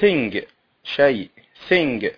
thing شيء thing